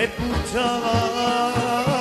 me puttava